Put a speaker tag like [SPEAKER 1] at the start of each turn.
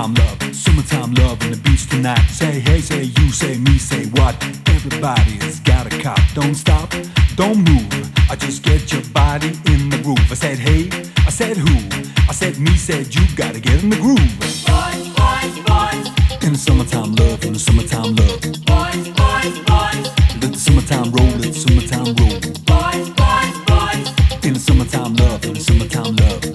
[SPEAKER 1] Summertime love, summertime love, and the beat tonight. Say hey, say you, say me, say what? Everybody's got a cop. Don't stop, don't move. I just get your body in the groove. I said hey, I said who? I said me, said you. Gotta get in the groove.
[SPEAKER 2] Boys, boys, boys.
[SPEAKER 1] In the summertime love, in the summertime love.
[SPEAKER 2] Boys, boys, boys.
[SPEAKER 1] Let the summertime roll, let the summertime roll.
[SPEAKER 2] Boys, boys, boys.
[SPEAKER 1] In the summertime love, in the summertime love.